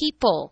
people.